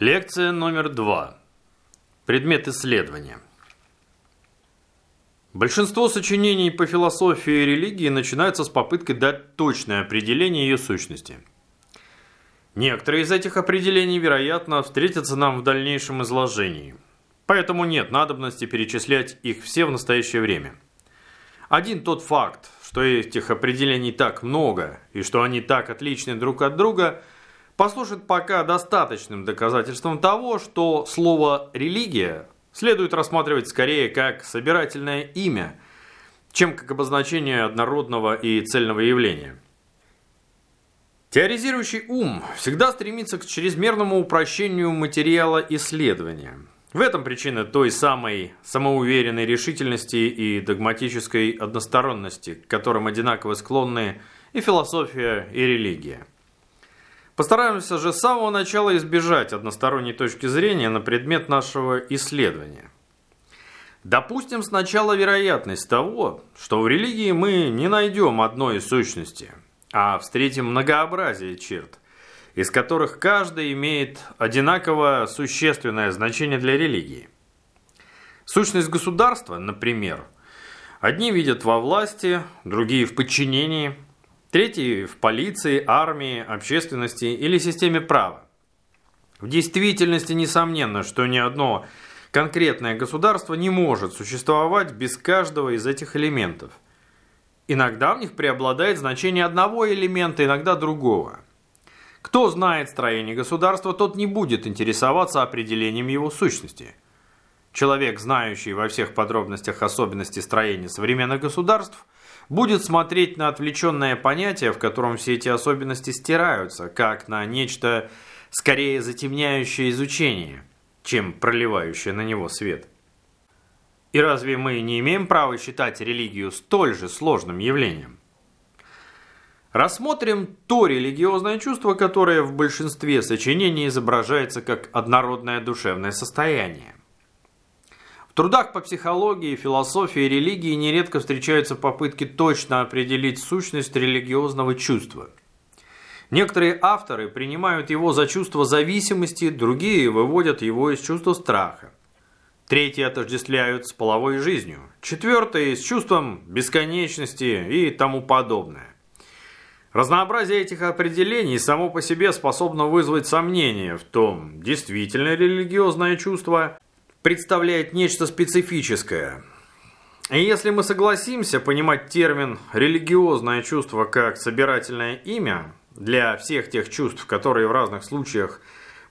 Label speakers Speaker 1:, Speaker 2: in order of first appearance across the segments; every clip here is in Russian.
Speaker 1: Лекция номер два. Предмет исследования. Большинство сочинений по философии и религии начинаются с попыткой дать точное определение ее сущности. Некоторые из этих определений, вероятно, встретятся нам в дальнейшем изложении. Поэтому нет надобности перечислять их все в настоящее время. Один тот факт, что этих определений так много и что они так отличны друг от друга, послужит пока достаточным доказательством того, что слово «религия» следует рассматривать скорее как собирательное имя, чем как обозначение однородного и цельного явления. Теоризирующий ум всегда стремится к чрезмерному упрощению материала исследования – в этом причина той самой самоуверенной решительности и догматической односторонности, к которым одинаково склонны и философия, и религия. Постараемся же с самого начала избежать односторонней точки зрения на предмет нашего исследования. Допустим сначала вероятность того, что в религии мы не найдем одной сущности, а встретим многообразие черт, из которых каждый имеет одинаково существенное значение для религии. Сущность государства, например, одни видят во власти, другие в подчинении, третьи в полиции, армии, общественности или системе права. В действительности несомненно, что ни одно конкретное государство не может существовать без каждого из этих элементов. Иногда в них преобладает значение одного элемента, иногда другого – кто знает строение государства, тот не будет интересоваться определением его сущности. Человек, знающий во всех подробностях особенности строения современных государств, будет смотреть на отвлеченное понятие, в котором все эти особенности стираются, как на нечто скорее затемняющее изучение, чем проливающее на него свет. И разве мы не имеем права считать религию столь же сложным явлением? Рассмотрим то религиозное чувство, которое в большинстве сочинений изображается как однородное душевное состояние. В трудах по психологии, философии и религии нередко встречаются попытки точно определить сущность религиозного чувства. Некоторые авторы принимают его за чувство зависимости, другие выводят его из чувства страха. Третьи отождествляют с половой жизнью, четвертые – с чувством бесконечности и тому подобное. Разнообразие этих определений само по себе способно вызвать сомнения в том, действительно религиозное чувство представляет нечто специфическое. И если мы согласимся понимать термин «религиозное чувство» как собирательное имя для всех тех чувств, которые в разных случаях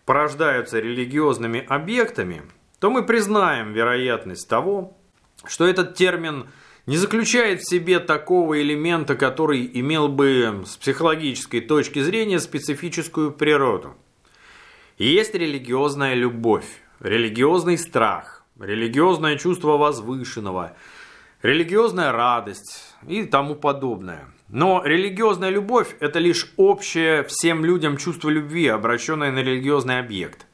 Speaker 1: порождаются религиозными объектами, то мы признаем вероятность того, что этот термин – не заключает в себе такого элемента, который имел бы с психологической точки зрения специфическую природу. есть религиозная любовь, религиозный страх, религиозное чувство возвышенного, религиозная радость и тому подобное. Но религиозная любовь – это лишь общее всем людям чувство любви, обращенное на религиозный объект.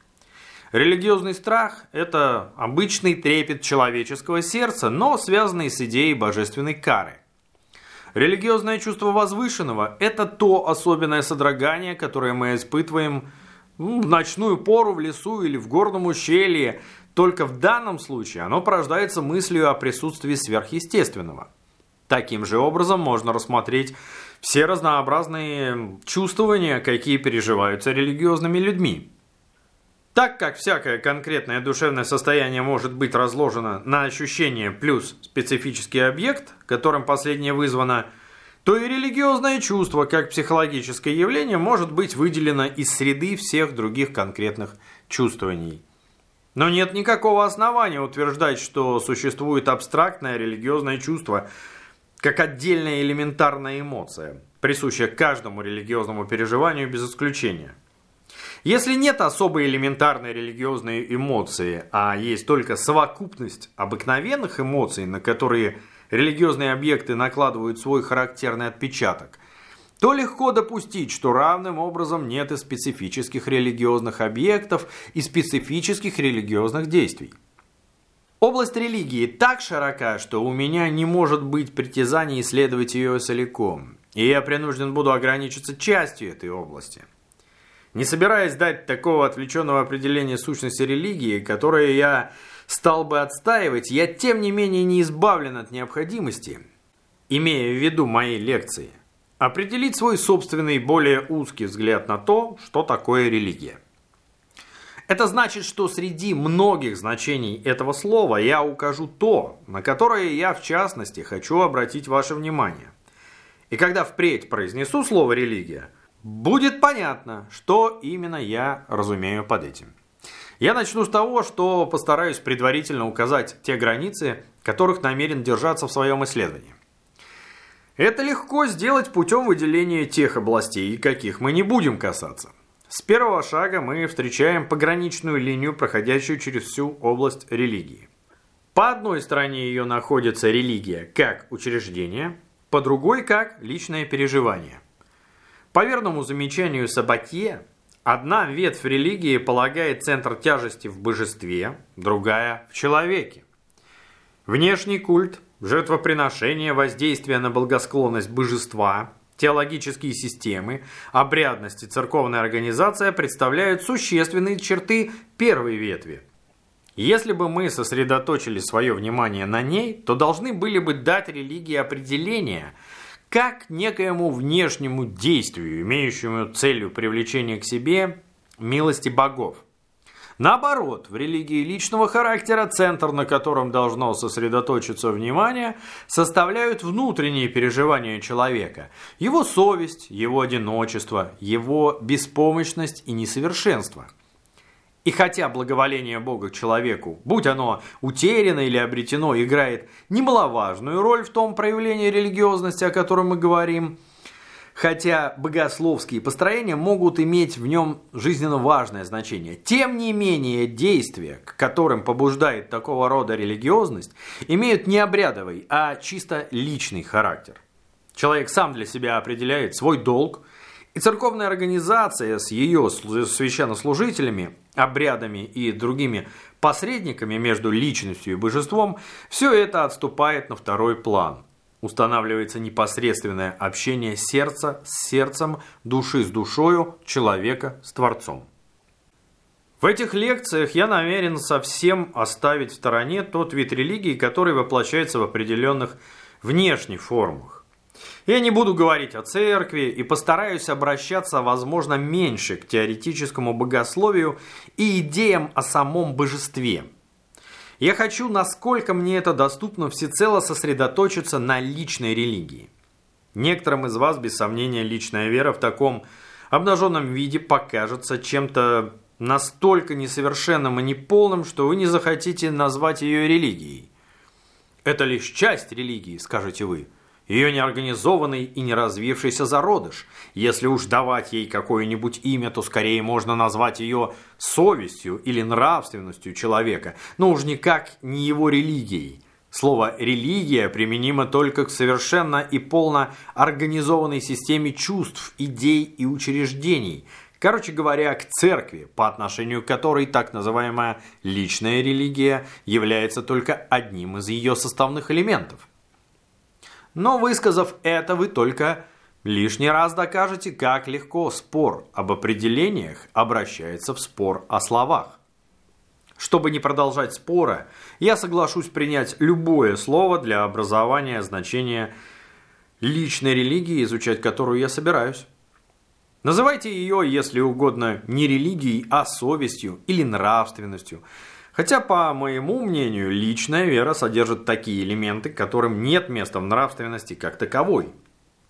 Speaker 1: Религиозный страх – это обычный трепет человеческого сердца, но связанный с идеей божественной кары. Религиозное чувство возвышенного – это то особенное содрогание, которое мы испытываем в ночную пору в лесу или в горном ущелье. Только в данном случае оно порождается мыслью о присутствии сверхъестественного. Таким же образом можно рассмотреть все разнообразные чувствования, какие переживаются религиозными людьми. Так как всякое конкретное душевное состояние может быть разложено на ощущение плюс специфический объект, которым последнее вызвано, то и религиозное чувство, как психологическое явление, может быть выделено из среды всех других конкретных чувствований. Но нет никакого основания утверждать, что существует абстрактное религиозное чувство, как отдельная элементарная эмоция, присущая каждому религиозному переживанию без исключения. Если нет особой элементарной религиозной эмоции, а есть только совокупность обыкновенных эмоций, на которые религиозные объекты накладывают свой характерный отпечаток, то легко допустить, что равным образом нет и специфических религиозных объектов и специфических религиозных действий. Область религии так широка, что у меня не может быть притязаний исследовать ее целиком, и я принужден буду ограничиться частью этой области – Не собираясь дать такого отвлеченного определения сущности религии, которое я стал бы отстаивать, я тем не менее не избавлен от необходимости, имея в виду мои лекции, определить свой собственный более узкий взгляд на то, что такое религия. Это значит, что среди многих значений этого слова я укажу то, на которое я в частности хочу обратить ваше внимание. И когда впредь произнесу слово «религия», будет понятно, что именно я разумею под этим. Я начну с того, что постараюсь предварительно указать те границы, которых намерен держаться в своем исследовании. Это легко сделать путем выделения тех областей, каких мы не будем касаться. С первого шага мы встречаем пограничную линию, проходящую через всю область религии. По одной стороне ее находится религия как учреждение, по другой как личное переживание. По верному замечанию Сабатье, одна ветвь религии полагает центр тяжести в божестве, другая в человеке. Внешний культ, жертвоприношение, воздействие на благосклонность божества – Теологические системы, обрядность и церковная организация представляют существенные черты первой ветви. Если бы мы сосредоточили свое внимание на ней, то должны были бы дать религии определение как некоему внешнему действию, имеющему целью привлечения к себе милости богов. Наоборот, в религии личного характера центр, на котором должно сосредоточиться внимание, составляют внутренние переживания человека, его совесть, его одиночество, его беспомощность и несовершенство. И хотя благоволение Бога человеку, будь оно утеряно или обретено, играет немаловажную роль в том проявлении религиозности, о котором мы говорим – хотя богословские построения могут иметь в нем жизненно важное значение. Тем не менее, действия, к которым побуждает такого рода религиозность, имеют не обрядовый, а чисто личный характер. Человек сам для себя определяет свой долг, и церковная организация с ее священнослужителями, обрядами и другими посредниками между личностью и божеством, все это отступает на второй план – устанавливается непосредственное общение сердца с сердцем, души с душою, человека с Творцом. В этих лекциях я намерен совсем оставить в стороне тот вид религии, который воплощается в определенных внешних формах. Я не буду говорить о церкви и постараюсь обращаться, возможно, меньше к теоретическому богословию и идеям о самом божестве – я хочу, насколько мне это доступно, всецело сосредоточиться на личной религии. Некоторым из вас, без сомнения, личная вера в таком обнаженном виде покажется чем-то настолько несовершенным и неполным, что вы не захотите назвать ее религией. Это лишь часть религии, скажете вы ее неорганизованный и не развившийся зародыш. Если уж давать ей какое-нибудь имя, то скорее можно назвать ее совестью или нравственностью человека, но уж никак не его религией. Слово «религия» применимо только к совершенно и полно организованной системе чувств, идей и учреждений, короче говоря, к церкви, по отношению к которой так называемая личная религия является только одним из ее составных элементов. Но высказав это, вы только лишний раз докажете, как легко спор об определениях обращается в спор о словах. Чтобы не продолжать спора, я соглашусь принять любое слово для образования значения личной религии, изучать которую я собираюсь. Называйте ее, если угодно, не религией, а совестью или нравственностью – Хотя, по моему мнению, личная вера содержит такие элементы, которым нет места в нравственности как таковой.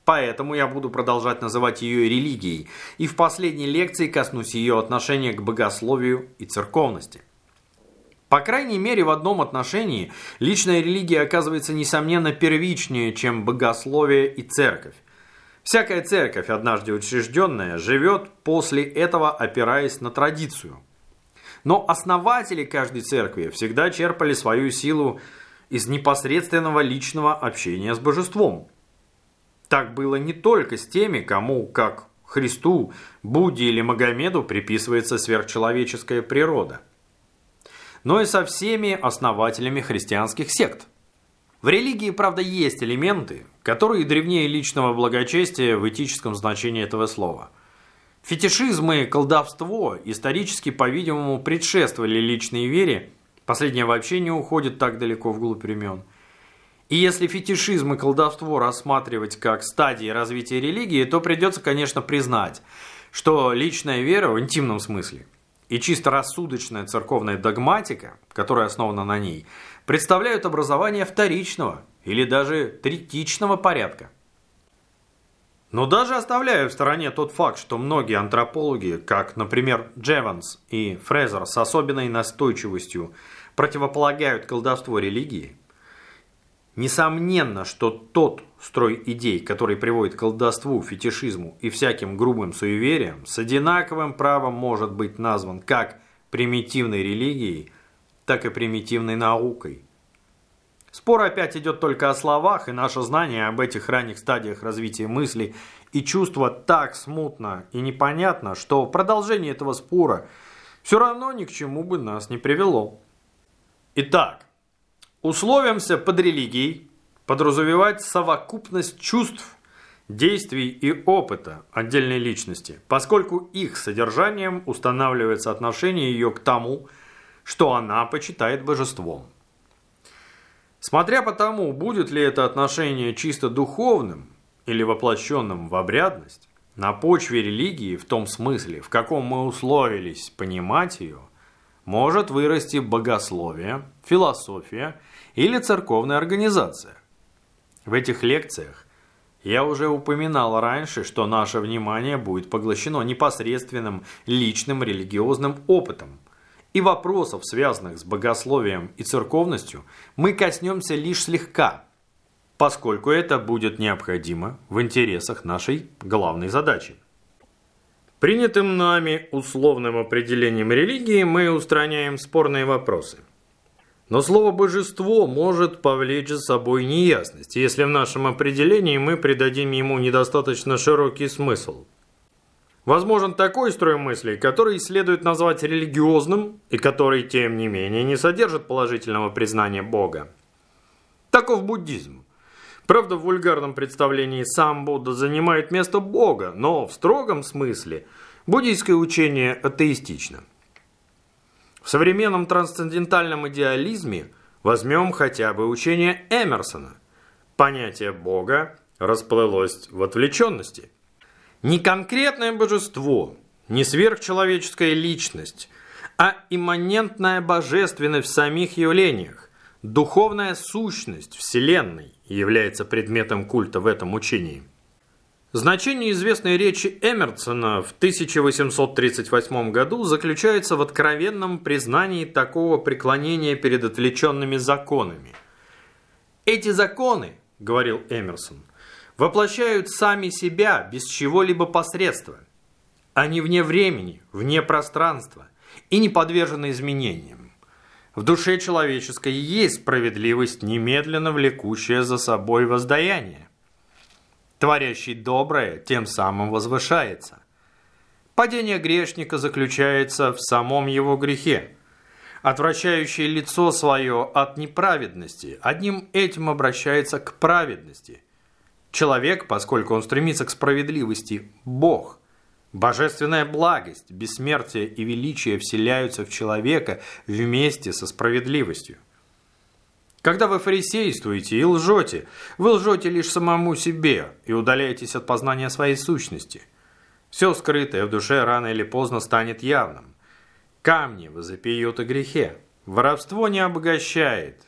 Speaker 1: Поэтому я буду продолжать называть ее религией, и в последней лекции коснусь ее отношения к богословию и церковности. По крайней мере, в одном отношении личная религия оказывается несомненно первичнее, чем богословие и церковь. Всякая церковь, однажды учрежденная, живет после этого опираясь на традицию – но основатели каждой церкви всегда черпали свою силу из непосредственного личного общения с божеством. Так было не только с теми, кому, как Христу, Будде или Магомеду приписывается сверхчеловеческая природа, но и со всеми основателями христианских сект. В религии, правда, есть элементы, которые древнее личного благочестия в этическом значении этого слова – Фетишизм и колдовство исторически, по-видимому, предшествовали личной вере, последняя вообще не уходит так далеко вглубь времен. И если фетишизм и колдовство рассматривать как стадии развития религии, то придется, конечно, признать, что личная вера в интимном смысле и чисто рассудочная церковная догматика, которая основана на ней, представляют образование вторичного или даже третичного порядка. Но даже оставляя в стороне тот факт, что многие антропологи, как, например, Джеванс и Фрезер с особенной настойчивостью противополагают колдовство религии, Несомненно, что тот строй идей, который приводит к колдовству, фетишизму и всяким грубым суевериям, с одинаковым правом может быть назван как примитивной религией, так и примитивной наукой. Спор опять идет только о словах, и наше знание об этих ранних стадиях развития мысли и чувства так смутно и непонятно, что продолжение этого спора все равно ни к чему бы нас не привело. Итак, Условимся под религией подразумевать совокупность чувств, действий и опыта отдельной личности, поскольку их содержанием устанавливается отношение ее к тому, что она почитает божеством. Смотря по тому, будет ли это отношение чисто духовным или воплощенным в обрядность, на почве религии в том смысле, в каком мы условились понимать ее, может вырасти богословие, философия или церковная организация. В этих лекциях я уже упоминал раньше, что наше внимание будет поглощено непосредственным личным религиозным опытом, и вопросов, связанных с богословием и церковностью, мы коснемся лишь слегка, поскольку это будет необходимо в интересах нашей главной задачи. Принятым нами условным определением религии мы устраняем спорные вопросы. Но слово «божество» может повлечь за собой неясность, если в нашем определении мы придадим ему недостаточно широкий смысл. Возможен такой строй мыслей, который следует назвать религиозным и который, тем не менее, не содержит положительного признания Бога. Таков буддизм. Правда, в вульгарном представлении сам Будда занимает место Бога, но в строгом смысле буддийское учение атеистично. В современном трансцендентальном идеализме возьмем хотя бы учение Эмерсона. Понятие Бога расплылось в отвлеченности. Не конкретное божество, не сверхчеловеческая личность, а имманентная божественность в самих явлениях, Духовная сущность Вселенной является предметом культа в этом учении. Значение известной речи Эмерсона в 1838 году заключается в откровенном признании такого преклонения перед отвлеченными законами. «Эти законы, — говорил Эмерсон, — воплощают сами себя без чего-либо посредства. Они вне времени, вне пространства и не подвержены изменениям. В душе человеческой есть справедливость, немедленно влекущая за собой воздаяние. Творящий доброе тем самым возвышается. Падение грешника заключается в самом его грехе. Отвращающее лицо свое от неправедности, одним этим обращается к праведности. Человек, поскольку он стремится к справедливости, Бог – Божественная благость, бессмертие и величие вселяются в человека вместе со справедливостью. Когда вы фарисействуете и лжете, вы лжете лишь самому себе и удаляетесь от познания своей сущности. Все скрытое в душе рано или поздно станет явным. Камни возопьют о грехе. Воровство не обогащает.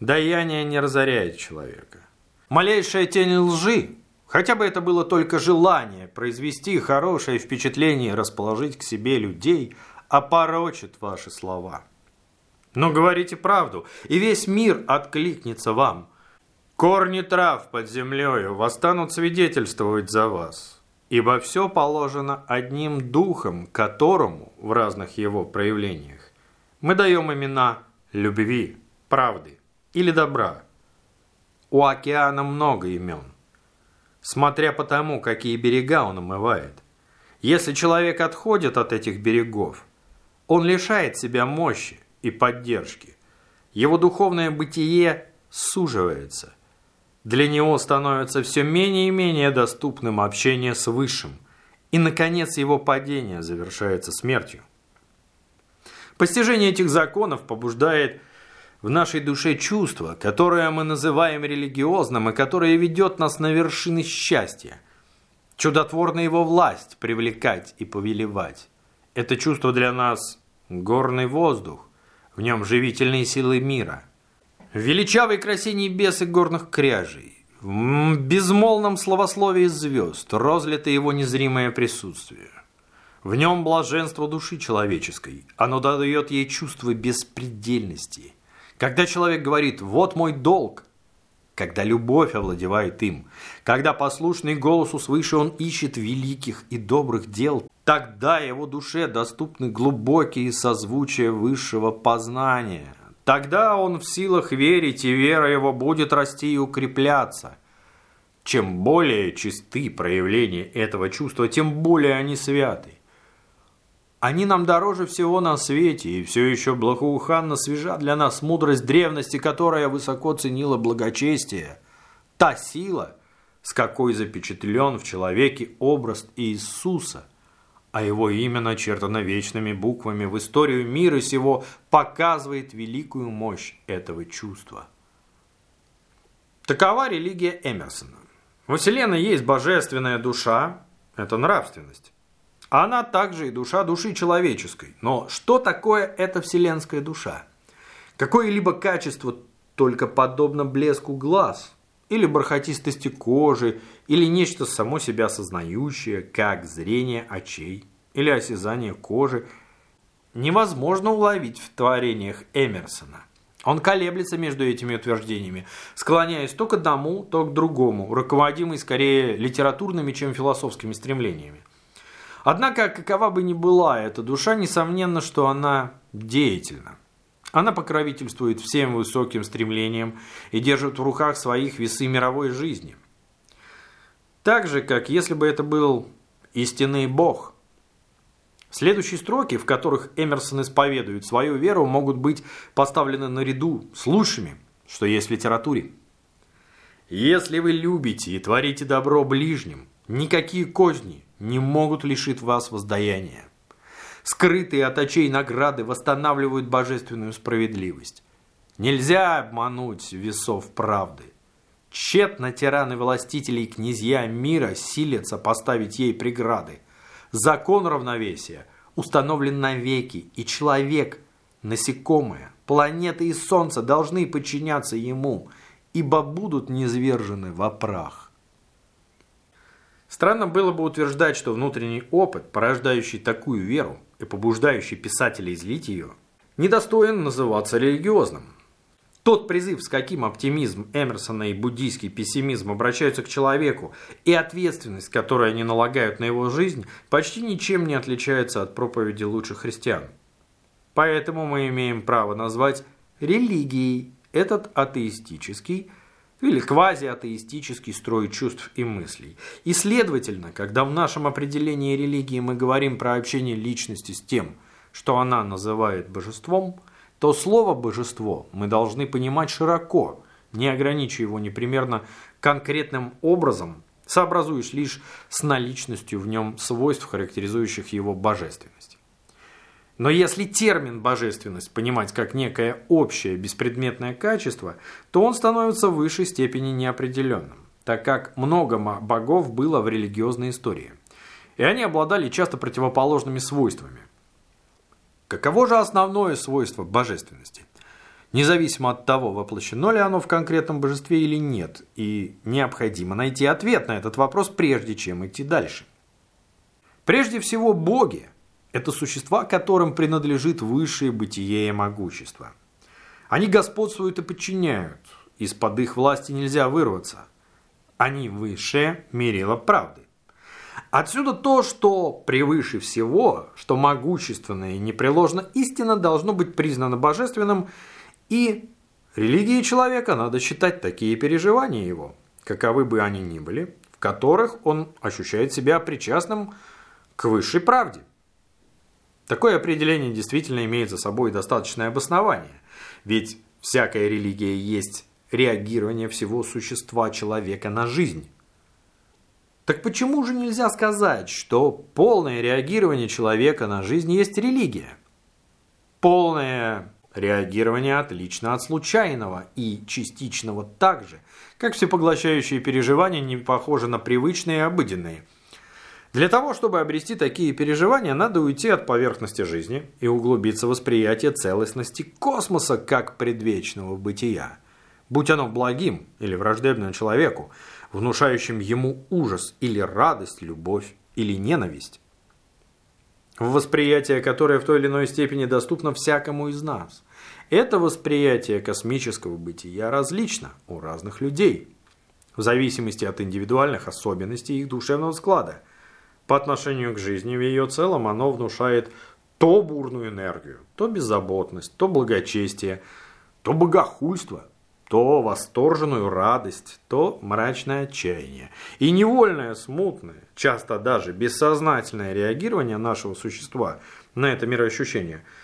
Speaker 1: Даяние не разоряет человека. Малейшая тень лжи Хотя бы это было только желание произвести хорошее впечатление и расположить к себе людей, опорочит ваши слова. Но говорите правду, и весь мир откликнется вам. Корни трав под землею восстанут свидетельствовать за вас, ибо все положено одним духом, которому в разных его проявлениях мы даем имена любви, правды или добра. У океана много имен – смотря по тому, какие берега он омывает. Если человек отходит от этих берегов, он лишает себя мощи и поддержки. Его духовное бытие суживается. Для него становится все менее и менее доступным общение с Высшим, И, наконец, его падение завершается смертью. Постижение этих законов побуждает в нашей душе чувство, которое мы называем религиозным и которое ведет нас на вершины счастья. Чудотворна его власть привлекать и повелевать. Это чувство для нас – горный воздух, в нем живительные силы мира. В величавой красе небес и горных кряжей, в безмолвном словословии звезд розлито его незримое присутствие. В нем блаженство души человеческой, оно дает ей чувство беспредельности – когда человек говорит «вот мой долг», когда любовь овладевает им, когда послушный голосу свыше он ищет великих и добрых дел, тогда его душе доступны глубокие созвучия высшего познания. Тогда он в силах верить, и вера его будет расти и укрепляться. Чем более чисты проявления этого чувства, тем более они святы. Они нам дороже всего на свете, и все еще благоуханно свежа для нас мудрость древности, которая высоко ценила благочестие. Та сила, с какой запечатлен в человеке образ Иисуса, а его имя начертано вечными буквами в историю мира сего, показывает великую мощь этого чувства. Такова религия Эмерсона. Во Вселенной есть божественная душа, это нравственность. Она также и душа души человеческой. Но что такое эта вселенская душа? Какое-либо качество только подобно блеску глаз, или бархатистости кожи, или нечто само себя осознающее, как зрение очей, или осязание кожи, невозможно уловить в творениях Эмерсона. Он колеблется между этими утверждениями, склоняясь то к одному, то к другому, руководимый скорее литературными, чем философскими стремлениями. Однако, какова бы ни была эта душа, несомненно, что она деятельна. Она покровительствует всем высоким стремлениям и держит в руках своих весы мировой жизни. Так же, как если бы это был истинный Бог. Следующие строки, в которых Эмерсон исповедует свою веру, могут быть поставлены наряду с лучшими, что есть в литературе. «Если вы любите и творите добро ближним, никакие козни, не могут лишить вас воздаяния. Скрытые от очей награды восстанавливают божественную справедливость. Нельзя обмануть весов правды. Тщетно тираны властителей и князья мира силятся поставить ей преграды. Закон равновесия установлен навеки, и человек, насекомое, планеты и солнце должны подчиняться ему, ибо будут низвержены во прах. Странно было бы утверждать, что внутренний опыт, порождающий такую веру и побуждающий писателя излить ее, недостоин называться религиозным. Тот призыв, с каким оптимизм Эмерсона и буддийский пессимизм обращаются к человеку, и ответственность, которую они налагают на его жизнь, почти ничем не отличается от проповеди лучших христиан. Поэтому мы имеем право назвать религией этот атеистический, или квазиатеистический строй чувств и мыслей. И следовательно, когда в нашем определении религии мы говорим про общение личности с тем, что она называет божеством, то слово «божество» мы должны понимать широко, не ограничивая его непримерно конкретным образом, сообразуясь лишь с наличностью в нем свойств, характеризующих его божественность. Но если термин «божественность» понимать как некое общее беспредметное качество, то он становится в высшей степени неопределенным, так как много богов было в религиозной истории. И они обладали часто противоположными свойствами. Каково же основное свойство божественности? Независимо от того, воплощено ли оно в конкретном божестве или нет, и необходимо найти ответ на этот вопрос, прежде чем идти дальше. Прежде всего, боги – это существа, которым принадлежит высшее бытие и могущество. Они господствуют и подчиняют. Из-под их власти нельзя вырваться. Они высшее мерило правды. Отсюда то, что превыше всего, что могущественное и непреложно истина должно быть признано божественным, и религией человека надо считать такие переживания его, каковы бы они ни были, в которых он ощущает себя причастным к высшей правде. Такое определение действительно имеет за собой достаточное обоснование, ведь всякая религия есть реагирование всего существа человека на жизнь. Так почему же нельзя сказать, что полное реагирование человека на жизнь есть религия? Полное реагирование отлично от случайного и частичного так же, как всепоглощающие переживания не похожи на привычные и обыденные. Для того, чтобы обрести такие переживания, надо уйти от поверхности жизни и углубиться в восприятие целостности космоса как предвечного бытия. Будь оно благим или враждебным человеку, внушающим ему ужас или радость, любовь или ненависть. В восприятие, которое в той или иной степени доступно всякому из нас. Это восприятие космического бытия различно у разных людей, в зависимости от индивидуальных особенностей их душевного склада. По отношению к жизни в ее целом оно внушает то бурную энергию, то беззаботность, то благочестие, то богохульство, то восторженную радость, то мрачное отчаяние. И невольное, смутное, часто даже бессознательное реагирование нашего существа на это мироощущение –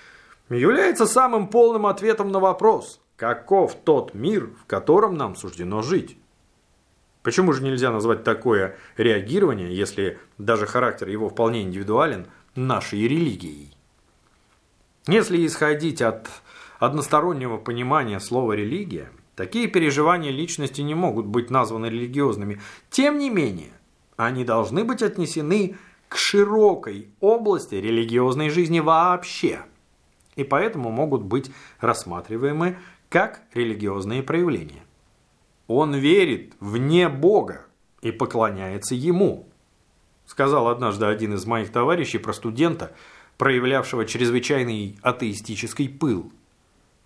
Speaker 1: является самым полным ответом на вопрос, каков тот мир, в котором нам суждено жить. Почему же нельзя назвать такое реагирование, если даже характер его вполне индивидуален, нашей религией? Если исходить от одностороннего понимания слова «религия», такие переживания личности не могут быть названы религиозными. Тем не менее, они должны быть отнесены к широкой области религиозной жизни вообще – и поэтому могут быть рассматриваемы как религиозные проявления. Он верит вне Бога и поклоняется Ему, сказал однажды один из моих товарищей про студента, проявлявшего чрезвычайный атеистический пыл.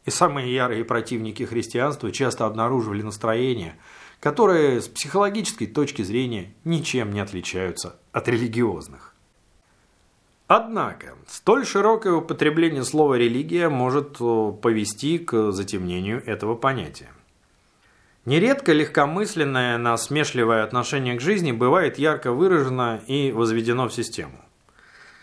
Speaker 1: И самые ярые противники христианства часто обнаруживали настроения, которые с психологической точки зрения ничем не отличаются от религиозных. Однако, столь широкое употребление слова «религия» может э, повести к затемнению этого понятия. Нередко легкомысленное, насмешливое отношение к жизни бывает ярко выражено и возведено в систему.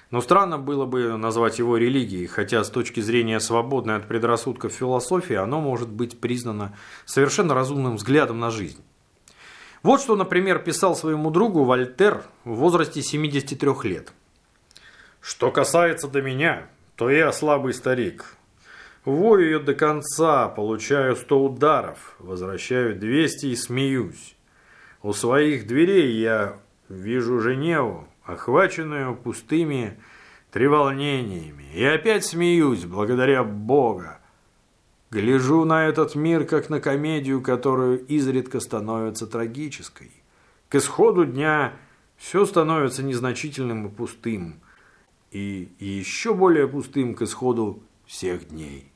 Speaker 1: Но странно было бы назвать его религией, хотя с точки зрения свободной от предрассудков философии оно может быть признано совершенно разумным взглядом на жизнь. Вот что, например, писал своему другу Вольтер в возрасте 73 лет – что касается до меня, то я слабый старик. Вою ее до конца, получаю сто ударов, возвращаю двести и смеюсь. У своих дверей я вижу Женеву, охваченную пустыми треволнениями, и опять смеюсь, благодаря Бога. Гляжу на этот мир, как на комедию, которую изредка становится трагической. К исходу дня все становится незначительным и пустым – и еще более пустым к исходу всех дней.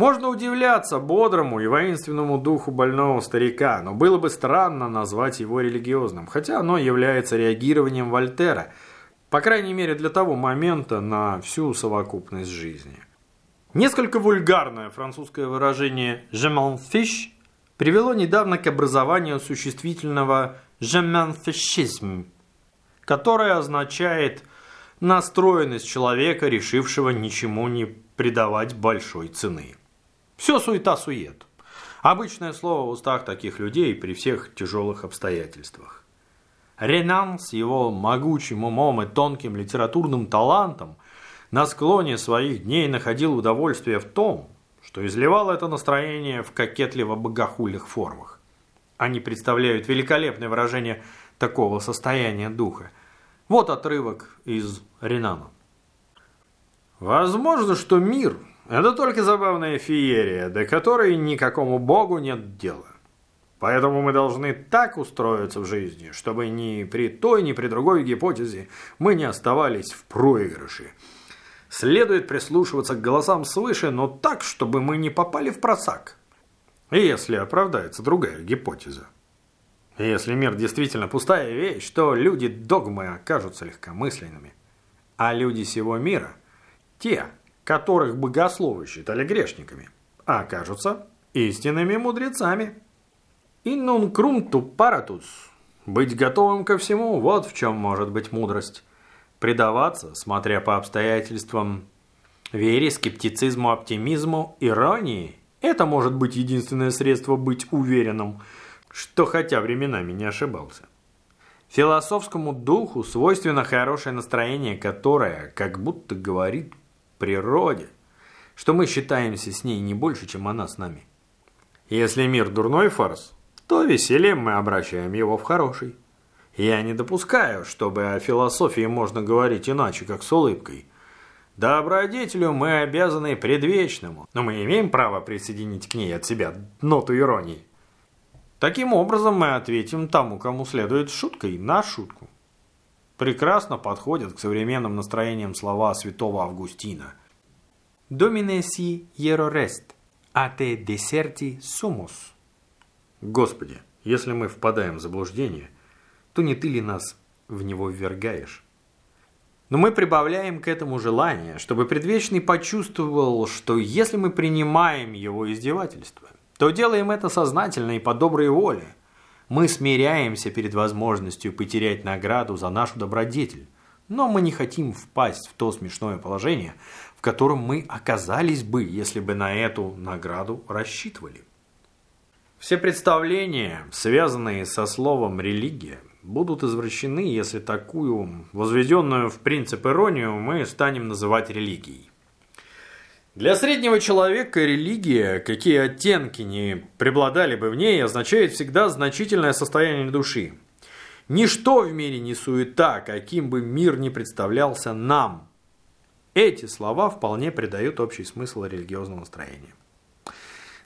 Speaker 1: Можно удивляться бодрому и воинственному духу больного старика, но было бы странно назвать его религиозным, хотя оно является реагированием Вольтера, по крайней мере для того момента на всю совокупность жизни. Несколько вульгарное французское выражение «je m'en fiche» привело недавно к образованию существительного «je m'en fichисme», которое означает настроенность человека, решившего ничему не придавать большой цены. Все суета-сует. Обычное слово в устах таких людей при всех тяжелых обстоятельствах. Ренан с его могучим умом и тонким литературным талантом на склоне своих дней находил удовольствие в том, что изливал это настроение в кокетливо-богохульных формах. Они представляют великолепное выражение такого состояния духа – вот отрывок из Ренана. Возможно, что мир – это только забавная феерия, до которой никакому богу нет дела. Поэтому мы должны так устроиться в жизни, чтобы ни при той, ни при другой гипотезе мы не оставались в проигрыше. Следует прислушиваться к голосам свыше, но так, чтобы мы не попали в просак. Если оправдается другая гипотеза. Если мир действительно пустая вещь, то люди догмы окажутся легкомысленными. А люди сего мира, те, которых богословы считали грешниками, окажутся истинными мудрецами. Иннун крумту паратус. Быть готовым ко всему – вот в чем может быть мудрость. Предаваться, смотря по обстоятельствам, вере, скептицизму, оптимизму, иронии – это может быть единственное средство быть уверенным – что хотя временами не ошибался. Философскому духу свойственно хорошее настроение, которое как будто говорит природе, что мы считаемся с ней не больше, чем она с нами. Если мир дурной фарс, то весельем мы обращаем его в хороший. Я не допускаю, чтобы о философии можно говорить иначе, как с улыбкой. Добродетелю мы обязаны предвечному, но мы имеем право присоединить к ней от себя ноту иронии. Таким образом мы ответим тому, кому следует шуткой на шутку. Прекрасно подходят к современным настроениям слова святого Августина. «Domine si rest, a te deserti sumus». Господи, если мы впадаем в заблуждение, то не ты ли нас в него ввергаешь? Но мы прибавляем к этому желание, чтобы предвечный почувствовал, что если мы принимаем его издевательство, то делаем это сознательно и по доброй воле. Мы смиряемся перед возможностью потерять награду за нашу добродетель, но мы не хотим впасть в то смешное положение, в котором мы оказались бы, если бы на эту награду рассчитывали. Все представления, связанные со словом «религия», будут извращены, если такую, возведенную в принцип иронию, мы станем называть религией. Для среднего человека религия, какие оттенки не преобладали бы в ней, означает всегда значительное состояние души. Ничто в мире не суета, каким бы мир ни представлялся нам. Эти слова вполне придают общий смысл религиозного настроения.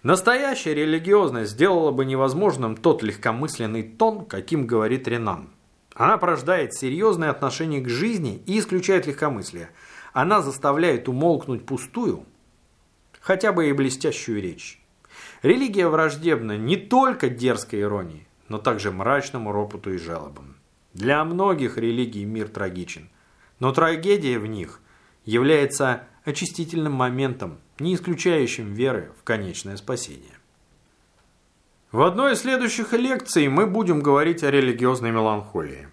Speaker 1: Настоящая религиозность сделала бы невозможным тот легкомысленный тон, каким говорит Ренан. Она порождает серьезное отношение к жизни и исключает легкомыслие. Она заставляет умолкнуть пустую, хотя бы и блестящую речь. Религия враждебна не только дерзкой иронии, но также мрачному ропоту и жалобам. Для многих религий мир трагичен, но трагедия в них является очистительным моментом, не исключающим веры в конечное спасение. В одной из следующих лекций мы будем говорить о религиозной меланхолии.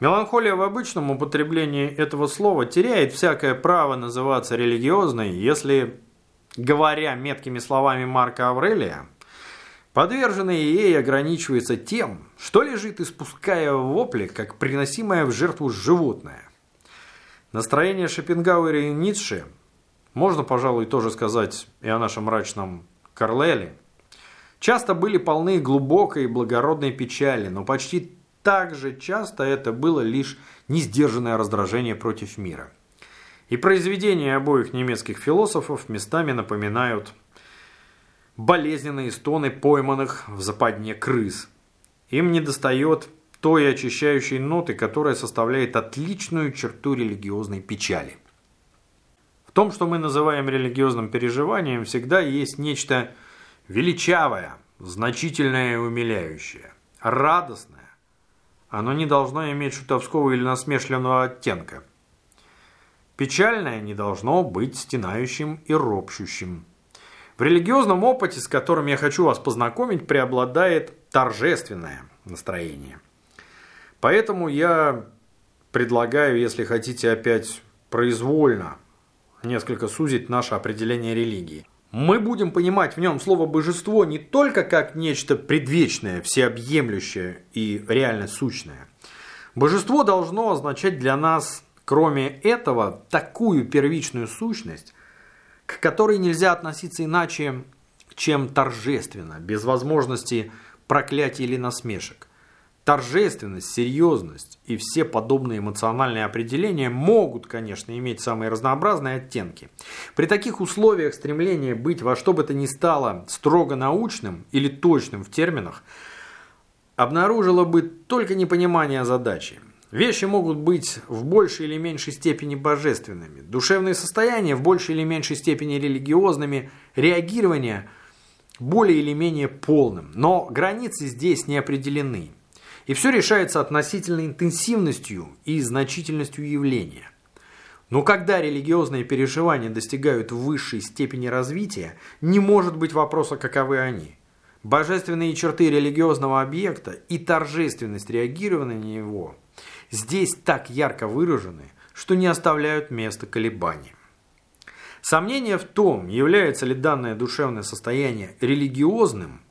Speaker 1: Меланхолия в обычном употреблении этого слова теряет всякое право называться религиозной, если, говоря меткими словами Марка Аврелия, подверженная ей ограничивается тем, что лежит испуская вопли, как приносимое в жертву животное. Настроение Шопенгауэра и Ницше, можно, пожалуй, тоже сказать и о нашем мрачном Карлеле, часто были полны глубокой и благородной печали, но почти так же часто это было лишь несдержанное раздражение против мира. И произведения обоих немецких философов местами напоминают болезненные стоны пойманных в западне крыс. Им недостает той очищающей ноты, которая составляет отличную черту религиозной печали. В том, что мы называем религиозным переживанием, всегда есть нечто величавое, значительное и умиляющее, радостное, оно не должно иметь шутовского или насмешленного оттенка. Печальное не должно быть стенающим и ропщущим. В религиозном опыте, с которым я хочу вас познакомить, преобладает торжественное настроение. Поэтому я предлагаю, если хотите опять произвольно, несколько сузить наше определение религии – мы будем понимать в нем слово «божество» не только как нечто предвечное, всеобъемлющее и реально сущное. Божество должно означать для нас, кроме этого, такую первичную сущность, к которой нельзя относиться иначе, чем торжественно, без возможности проклятия или насмешек. Торжественность, серьезность и все подобные эмоциональные определения могут, конечно, иметь самые разнообразные оттенки. При таких условиях стремление быть во что бы то ни стало строго научным или точным в терминах обнаружило бы только непонимание задачи. Вещи могут быть в большей или меньшей степени божественными, душевные состояния в большей или меньшей степени религиозными, реагирование более или менее полным, но границы здесь не определены. И все решается относительной интенсивностью и значительностью явления. Но когда религиозные переживания достигают высшей степени развития, не может быть вопроса, каковы они. Божественные черты религиозного объекта и торжественность реагирования на него здесь так ярко выражены, что не оставляют места колебаниям. Сомнение в том, является ли данное душевное состояние религиозным,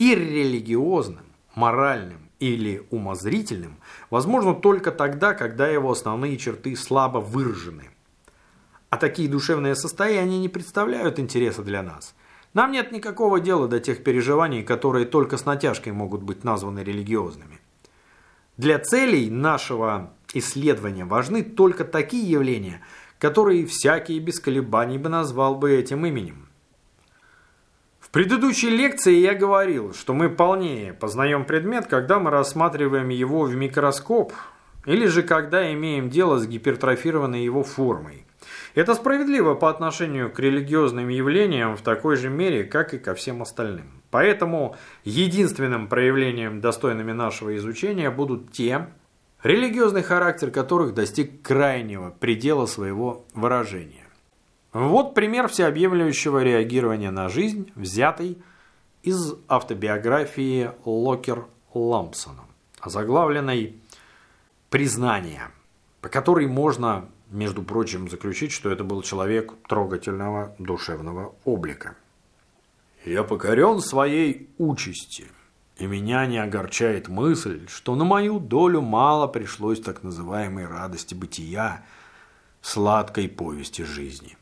Speaker 1: иррелигиозным, моральным или умозрительным возможно только тогда, когда его основные черты слабо выражены. А такие душевные состояния не представляют интереса для нас. Нам нет никакого дела до тех переживаний, которые только с натяжкой могут быть названы религиозными. Для целей нашего исследования важны только такие явления, которые всякий без колебаний бы назвал бы этим именем. В предыдущей лекции я говорил, что мы полнее познаем предмет, когда мы рассматриваем его в микроскоп, или же когда имеем дело с гипертрофированной его формой. Это справедливо по отношению к религиозным явлениям в такой же мере, как и ко всем остальным. Поэтому единственным проявлением, достойными нашего изучения, будут те, религиозный характер которых достиг крайнего предела своего выражения. Вот пример всеобъемлющего реагирования на жизнь, взятый из автобиографии Локер Лампсона, озаглавленной «Признание», по которой можно, между прочим, заключить, что это был человек трогательного душевного облика. «Я покорен своей участи, и меня не огорчает мысль, что на мою долю мало пришлось так называемой радости бытия, сладкой повести жизни».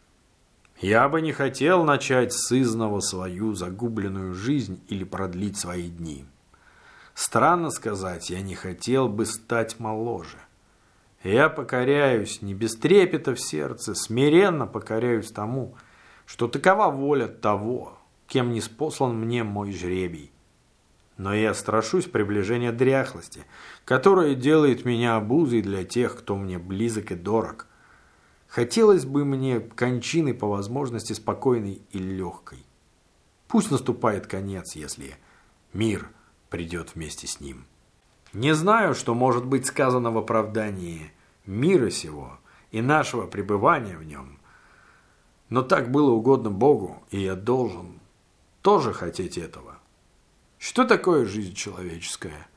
Speaker 1: Я бы не хотел начать с изного свою загубленную жизнь или продлить свои дни. Странно сказать, я не хотел бы стать моложе. Я покоряюсь не без трепета в сердце, смиренно покоряюсь тому, что такова воля того, кем не спослан мне мой жребий. Но я страшусь приближения дряхлости, которая делает меня обузой для тех, кто мне близок и дорог. Хотелось бы мне кончины по возможности спокойной и легкой. Пусть наступает конец, если мир придет вместе с ним. Не знаю, что может быть сказано в оправдании мира сего и нашего пребывания в нем, но так было угодно Богу, и я должен тоже хотеть этого. Что такое жизнь человеческая?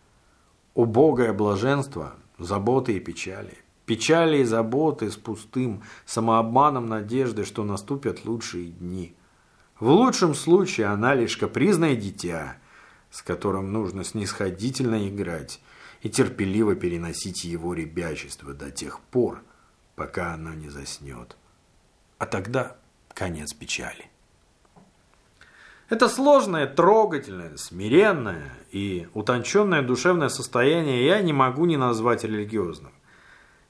Speaker 1: Убогое блаженство, заботы и печали – Печали и заботы с пустым самообманом надежды, что наступят лучшие дни. В лучшем случае она лишь капризное дитя, с которым нужно снисходительно играть и терпеливо переносить его ребячество до тех пор, пока оно не заснет. А тогда конец печали. Это сложное, трогательное, смиренное и утонченное душевное состояние я не могу не назвать религиозным.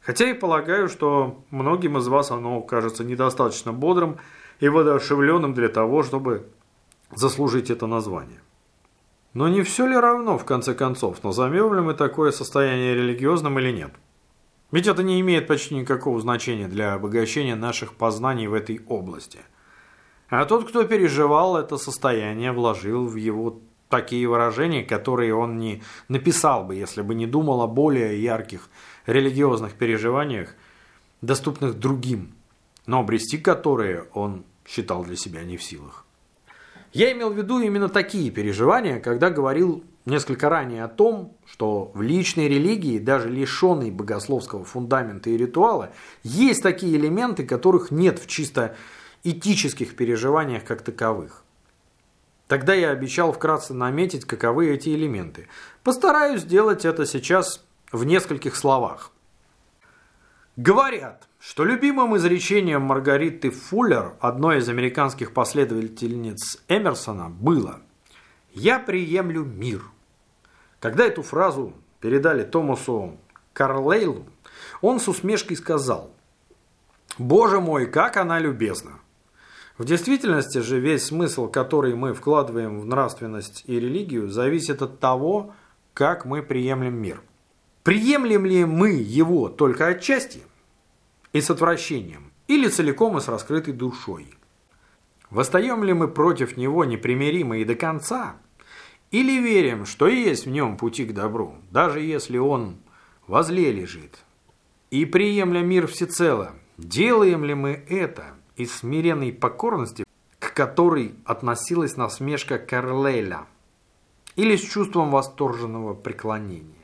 Speaker 1: Хотя и полагаю, что многим из вас оно кажется недостаточно бодрым и воодушевленным для того, чтобы заслужить это название. Но не все ли равно, в конце концов, назовем ли мы такое состояние религиозным или нет? Ведь это не имеет почти никакого значения для обогащения наших познаний в этой области. А тот, кто переживал это состояние, вложил в его такие выражения, которые он не написал бы, если бы не думал о более ярких религиозных переживаниях, доступных другим, но обрести которые он считал для себя не в силах. Я имел в виду именно такие переживания, когда говорил несколько ранее о том, что в личной религии, даже лишенной богословского фундамента и ритуала, есть такие элементы, которых нет в чисто этических переживаниях как таковых. Тогда я обещал вкратце наметить, каковы эти элементы. Постараюсь сделать это сейчас в нескольких словах. Говорят, что любимым изречением Маргариты Фуллер, одной из американских последовательниц Эмерсона, было «Я приемлю мир». Когда эту фразу передали Томасу Карлейлу, он с усмешкой сказал «Боже мой, как она любезна!» В действительности же весь смысл, который мы вкладываем в нравственность и религию, зависит от того, как мы приемлем мир – Приемлем ли мы его только отчасти и с отвращением, или целиком и с раскрытой душой? Восстаем ли мы против него непримиримо и до конца, или верим, что есть в нем пути к добру, даже если он возле лежит? И приемля мир всецело, делаем ли мы это из смиренной покорности, к которой относилась насмешка Карлейля, или с чувством восторженного преклонения?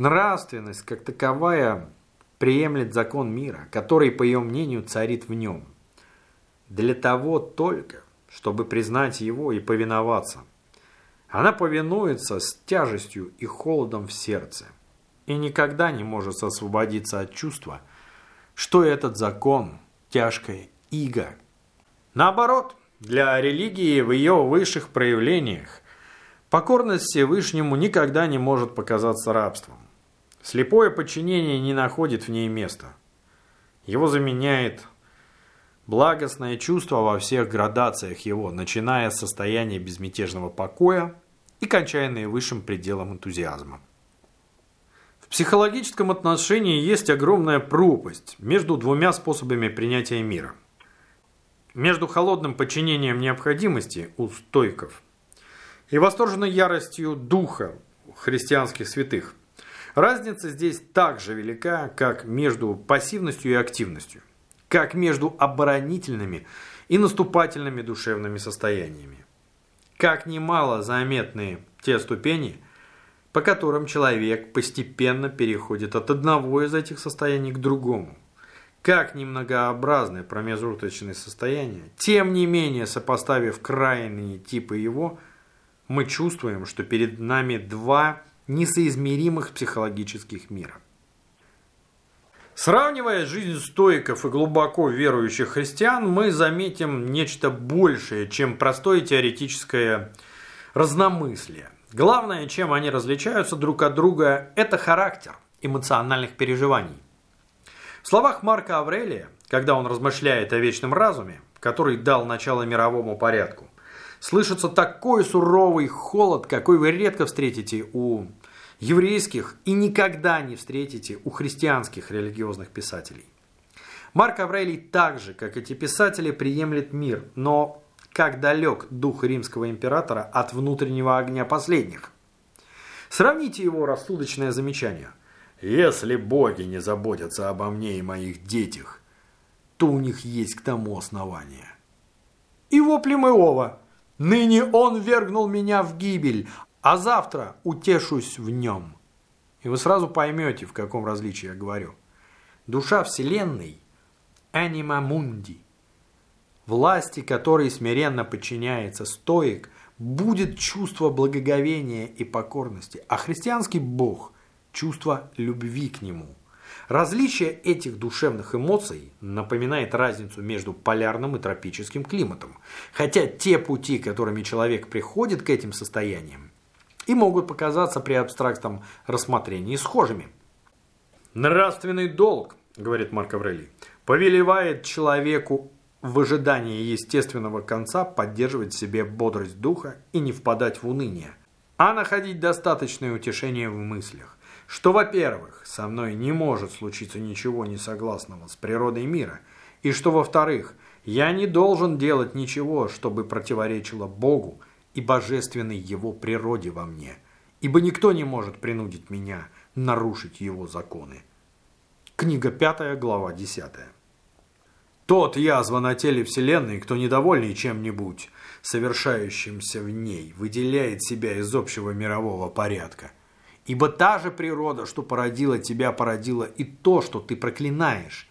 Speaker 1: Нравственность, как таковая, приемлет закон мира, который, по ее мнению, царит в нем. Для того только, чтобы признать его и повиноваться. Она повинуется с тяжестью и холодом в сердце и никогда не может освободиться от чувства, что этот закон – тяжкая иго. Наоборот, для религии в ее высших проявлениях покорность Всевышнему никогда не может показаться рабством. Слепое подчинение не находит в ней места. Его заменяет благостное чувство во всех градациях его, начиная с состояния безмятежного покоя и кончая наивысшим пределом энтузиазма. В психологическом отношении есть огромная пропасть между двумя способами принятия мира. Между холодным подчинением необходимости у стойков и восторженной яростью духа христианских святых. Разница здесь так же велика, как между пассивностью и активностью, как между оборонительными и наступательными душевными состояниями. Как немало заметны те ступени, по которым человек постепенно переходит от одного из этих состояний к другому. Как немногообразны промежуточные состояния, тем не менее, сопоставив крайние типы его, мы чувствуем, что перед нами два несоизмеримых психологических мира. Сравнивая жизнь стоиков и глубоко верующих христиан, мы заметим нечто большее, чем простое теоретическое разномыслие. Главное, чем они различаются друг от друга, это характер эмоциональных переживаний. В словах Марка Аврелия, когда он размышляет о вечном разуме, который дал начало мировому порядку, слышится такой суровый холод, какой вы редко встретите у еврейских и никогда не встретите у христианских религиозных писателей. Марк Аврелий так же, как эти писатели, приемлет мир, но как далек дух римского императора от внутреннего огня последних. Сравните его рассудочное замечание. «Если боги не заботятся обо мне и моих детях, то у них есть к тому основание». И вопли Иова. «Ныне он вергнул меня в гибель, а завтра утешусь в нем. И вы сразу поймете, в каком различии я говорю. Душа Вселенной – анима мунди, власти которой смиренно подчиняется стоик, будет чувство благоговения и покорности, а христианский Бог – чувство любви к Нему. Различие этих душевных эмоций напоминает разницу между полярным и тропическим климатом. Хотя те пути, которыми человек приходит к этим состояниям, и могут показаться при абстрактном рассмотрении схожими. «Нравственный долг», – говорит Марк Аврелий, – «повелевает человеку в ожидании естественного конца поддерживать в себе бодрость духа и не впадать в уныние, а находить достаточное утешение в мыслях, что, во-первых, со мной не может случиться ничего несогласного с природой мира, и что, во-вторых, я не должен делать ничего, чтобы противоречило Богу и божественной его природе во мне, ибо никто не может принудить меня нарушить его законы. Книга 5, глава 10. Тот язва на теле Вселенной, кто недовольный чем-нибудь, совершающимся в ней, выделяет себя из общего мирового порядка. Ибо та же природа, что породила тебя, породила и то, что ты проклинаешь.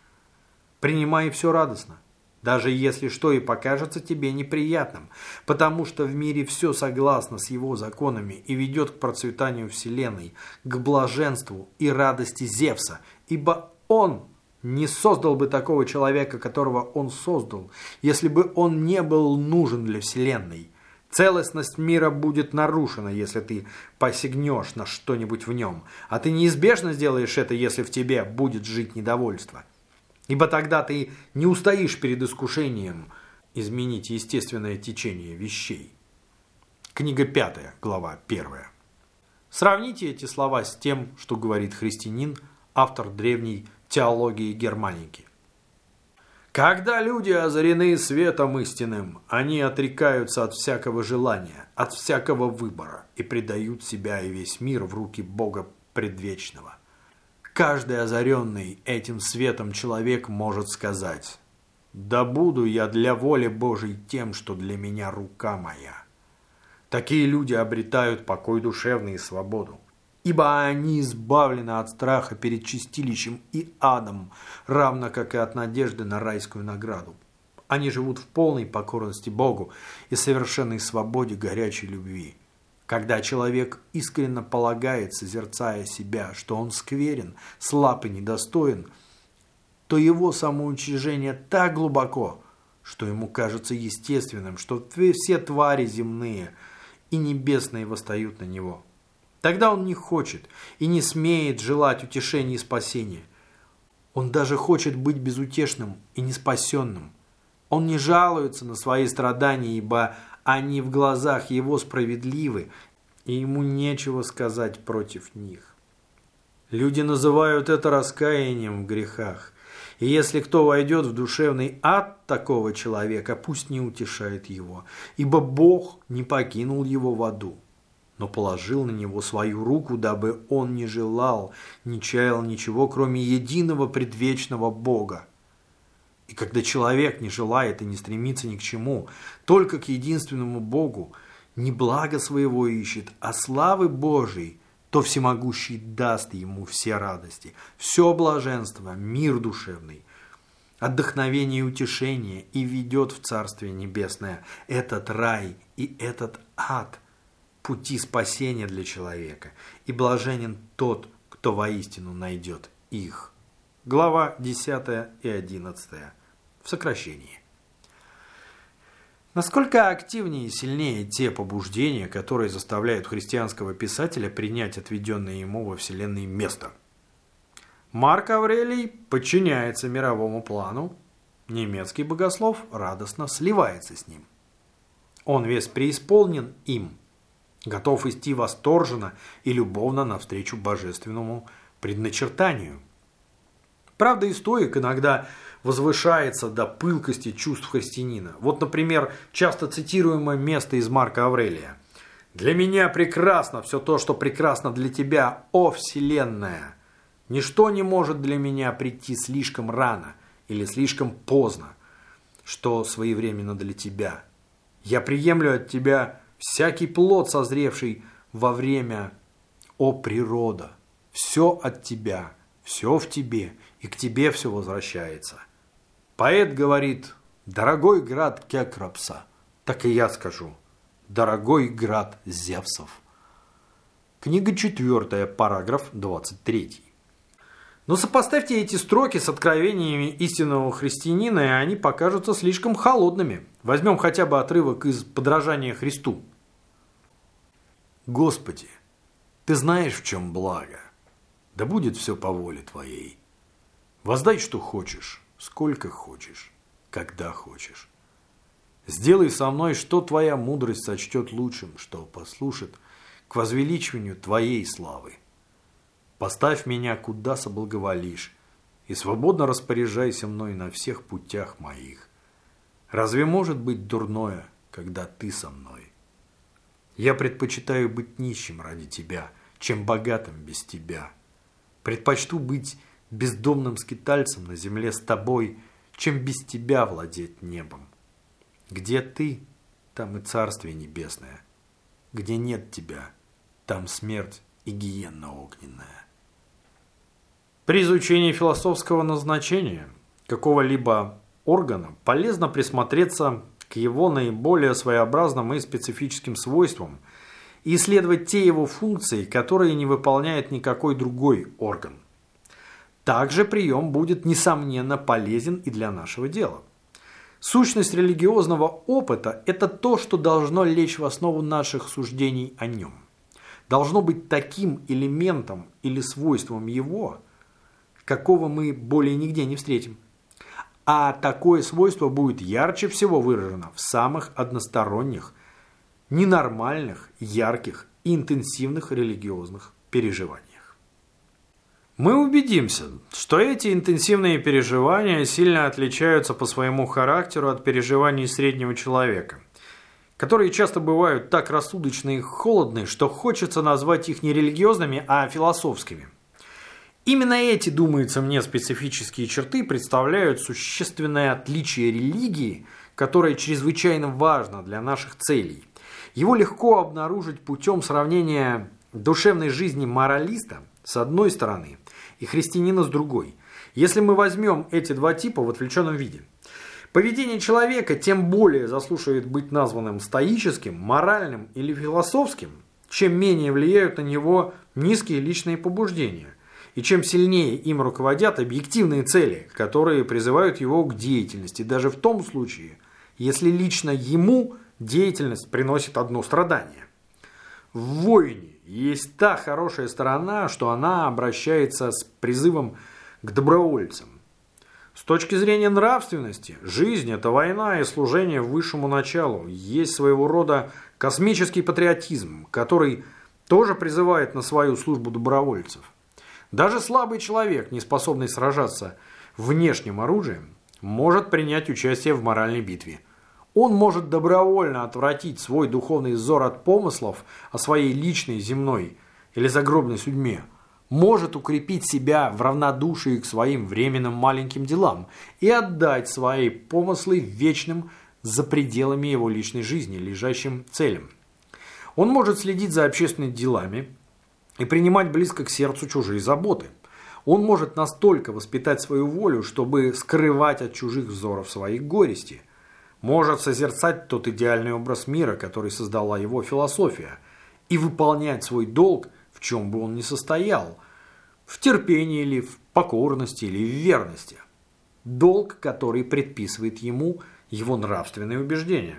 Speaker 1: Принимай все радостно даже если что и покажется тебе неприятным, потому что в мире все согласно с его законами и ведет к процветанию Вселенной, к блаженству и радости Зевса, ибо он не создал бы такого человека, которого он создал, если бы он не был нужен для Вселенной. Целостность мира будет нарушена, если ты посягнешь на что-нибудь в нем, а ты неизбежно сделаешь это, если в тебе будет жить недовольство. Ибо тогда ты не устоишь перед искушением изменить естественное течение вещей. Книга 5, глава 1. Сравните эти слова с тем, что говорит христианин, автор древней теологии Германики. Когда люди озарены светом истинным, они отрекаются от всякого желания, от всякого выбора и предают себя и весь мир в руки Бога предвечного. Каждый озаренный этим светом человек может сказать «Да буду я для воли Божией тем, что для меня рука моя». Такие люди обретают покой душевный и свободу, ибо они избавлены от страха перед чистилищем и адом, равно как и от надежды на райскую награду. Они живут в полной покорности Богу и совершенной свободе горячей любви. Когда человек искренне полагает, созерцая себя, что он скверен, слаб и недостоин, то его самоуничижение так глубоко, что ему кажется естественным, что все твари земные и небесные восстают на него. Тогда он не хочет и не смеет желать утешения и спасения. Он даже хочет быть безутешным и неспасенным. Он не жалуется на свои страдания, ибо они в глазах его справедливы, и ему нечего сказать против них. Люди называют это раскаянием в грехах. И если кто войдет в душевный ад такого человека, пусть не утешает его, ибо Бог не покинул его в аду, но положил на него свою руку, дабы он не желал, не чаял ничего, кроме единого предвечного Бога. И когда человек не желает и не стремится ни к чему, только к единственному Богу, не благо своего ищет, а славы Божией, то всемогущий даст ему все радости, все блаженство, мир душевный, отдохновение и утешение и ведет в Царствие Небесное этот рай и этот ад, пути спасения для человека, и блаженен тот, кто воистину найдет их. Глава 10 и 11 в сокращении. Насколько активнее и сильнее те побуждения, которые заставляют христианского писателя принять отведенное ему во Вселенной место? Марк Аврелий подчиняется мировому плану, немецкий богослов радостно сливается с ним. Он весь преисполнен им, готов идти восторженно и любовно навстречу божественному предначертанию. Правда, и стоик иногда возвышается до пылкости чувств христианина. Вот, например, часто цитируемое место из Марка Аврелия. «Для меня прекрасно все то, что прекрасно для тебя, о Вселенная! Ничто не может для меня прийти слишком рано или слишком поздно, что своевременно для тебя. Я приемлю от тебя всякий плод, созревший во время, о природа! Все от тебя, все в тебе, и к тебе все возвращается. Поэт говорит «Дорогой град Кекрапса», так и я скажу «Дорогой град Зевсов». Книга четвертая, параграф 23. Но сопоставьте эти строки с откровениями истинного христианина, и они покажутся слишком холодными. Возьмем хотя бы отрывок из «Подражания Христу». «Господи, Ты знаешь, в чем благо. Да будет все по воле Твоей. Воздай, что хочешь, сколько хочешь, когда хочешь. Сделай со мной, что твоя мудрость сочтет лучшим, что послушает к возвеличиванию твоей славы. Поставь меня, куда соблаговолишь, и свободно распоряжайся мной на всех путях моих. Разве может быть дурное, когда ты со мной? Я предпочитаю быть нищим ради тебя, чем богатым без тебя. Предпочту быть бездомным скитальцем на земле с тобой, чем без тебя владеть небом. Где ты, там и Царствие Небесное. Где нет тебя, там смерть и гиенна огненная. При изучении философского назначения какого-либо органа полезно присмотреться к его наиболее своеобразным и специфическим свойствам и исследовать те его функции, которые не выполняет никакой другой орган – также прием будет, несомненно, полезен и для нашего дела. Сущность религиозного опыта – это то, что должно лечь в основу наших суждений о нем. Должно быть таким элементом или свойством его, какого мы более нигде не встретим. А такое свойство будет ярче всего выражено в самых односторонних, ненормальных, ярких интенсивных религиозных переживаниях. Мы убедимся, что эти интенсивные переживания сильно отличаются по своему характеру от переживаний среднего человека, которые часто бывают так рассудочны и холодны, что хочется назвать их не религиозными, а философскими. Именно эти, думается мне, специфические черты представляют существенное отличие религии, которое чрезвычайно важно для наших целей. Его легко обнаружить путем сравнения душевной жизни моралиста с одной стороны и христианина с другой. Если мы возьмем эти два типа в отвлеченном виде, поведение человека тем более заслуживает быть названным стоическим, моральным или философским, чем менее влияют на него низкие личные побуждения, и чем сильнее им руководят объективные цели, которые призывают его к деятельности, даже в том случае, если лично ему деятельность приносит одно страдание. В войне есть та хорошая сторона, что она обращается с призывом к добровольцам. С точки зрения нравственности, жизнь – это война и служение высшему началу. Есть своего рода космический патриотизм, который тоже призывает на свою службу добровольцев. Даже слабый человек, не способный сражаться внешним оружием, может принять участие в моральной битве. Он может добровольно отвратить свой духовный взор от помыслов о своей личной земной или загробной судьбе, может укрепить себя в равнодушии к своим временным маленьким делам и отдать свои помыслы вечным за пределами его личной жизни, лежащим целям. Он может следить за общественными делами, и принимать близко к сердцу чужие заботы. Он может настолько воспитать свою волю, чтобы скрывать от чужих взоров свои горести. Может созерцать тот идеальный образ мира, который создала его философия, и выполнять свой долг, в чем бы он ни состоял, в терпении или в покорности или в верности. Долг, который предписывает ему его нравственные убеждения.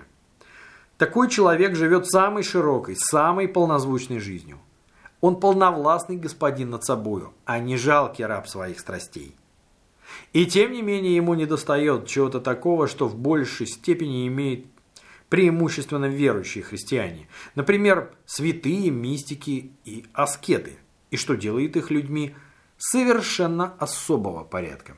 Speaker 1: Такой человек живет самой широкой, самой полнозвучной жизнью – он полновластный господин над собою, а не жалкий раб своих страстей. И тем не менее ему недостает чего-то такого, что в большей степени имеет преимущественно верующие христиане. Например, святые, мистики и аскеты. И что делает их людьми совершенно особого порядка.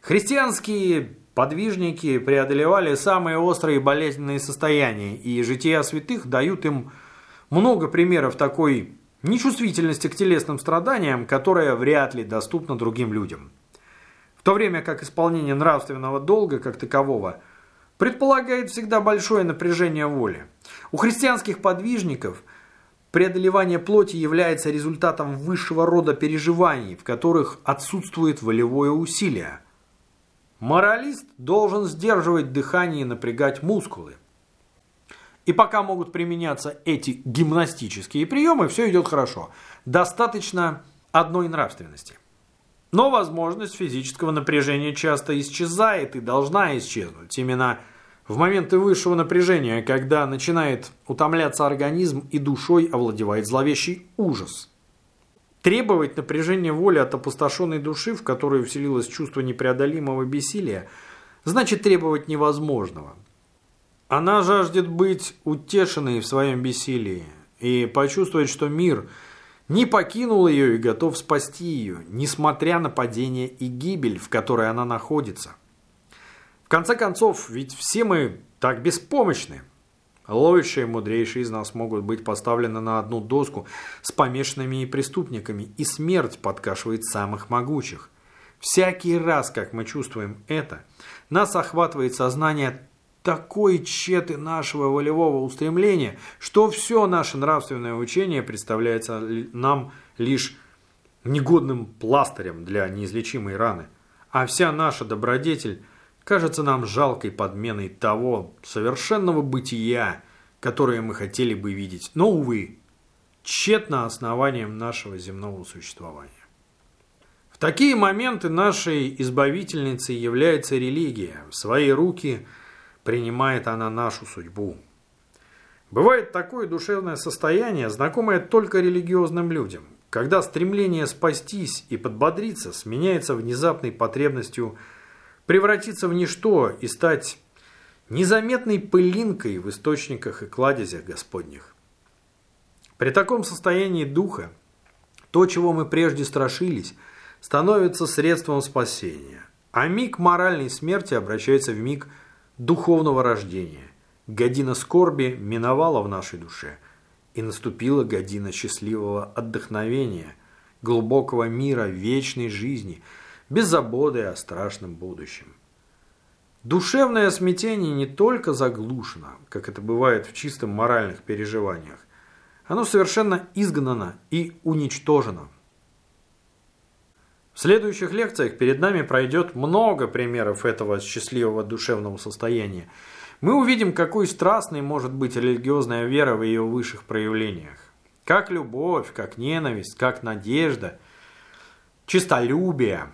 Speaker 1: Христианские подвижники преодолевали самые острые болезненные состояния, и жития святых дают им много примеров такой нечувствительности к телесным страданиям, которая вряд ли доступна другим людям. То время как исполнение нравственного долга как такового предполагает всегда большое напряжение воли. У христианских подвижников преодолевание плоти является результатом высшего рода переживаний, в которых отсутствует волевое усилие. Моралист должен сдерживать дыхание и напрягать мускулы. И пока могут применяться эти гимнастические приемы, все идет хорошо. Достаточно одной нравственности. Но возможность физического напряжения часто исчезает и должна исчезнуть. Именно в моменты высшего напряжения, когда начинает утомляться организм и душой овладевает зловещий ужас. Требовать напряжения воли от опустошенной души, в которую вселилось чувство непреодолимого бессилия, значит требовать невозможного – она жаждет быть утешенной в своем бессилии и почувствовать, что мир не покинул ее и готов спасти ее, несмотря на падение и гибель, в которой она находится. В конце концов, ведь все мы так беспомощны. И мудрейшие из нас могут быть поставлены на одну доску с помешанными и преступниками, и смерть подкашивает самых могучих. Всякий раз, как мы чувствуем это, нас охватывает сознание такой четы нашего волевого устремления, что все наше нравственное учение представляется нам лишь негодным пластырем для неизлечимой раны, а вся наша добродетель кажется нам жалкой подменой того совершенного бытия, которое мы хотели бы видеть, но, увы, тщетно основанием нашего земного существования. В такие моменты нашей избавительницей является религия. В свои руки – принимает она нашу судьбу. Бывает такое душевное состояние, знакомое только религиозным людям, когда стремление спастись и подбодриться сменяется внезапной потребностью превратиться в ничто и стать незаметной пылинкой в источниках и кладезях Господних. При таком состоянии духа то, чего мы прежде страшились, становится средством спасения, а миг моральной смерти обращается в миг – духовного рождения. Година скорби миновала в нашей душе, и наступила година счастливого отдохновения, глубокого мира, вечной жизни, без заботы о страшном будущем. Душевное смятение не только заглушено, как это бывает в чисто моральных переживаниях, оно совершенно изгнано и уничтожено. В следующих лекциях перед нами пройдет много примеров этого счастливого душевного состояния. мы увидим, какой страстной может быть религиозная вера в ее высших проявлениях. Как любовь, как ненависть, как надежда, чистолюбие,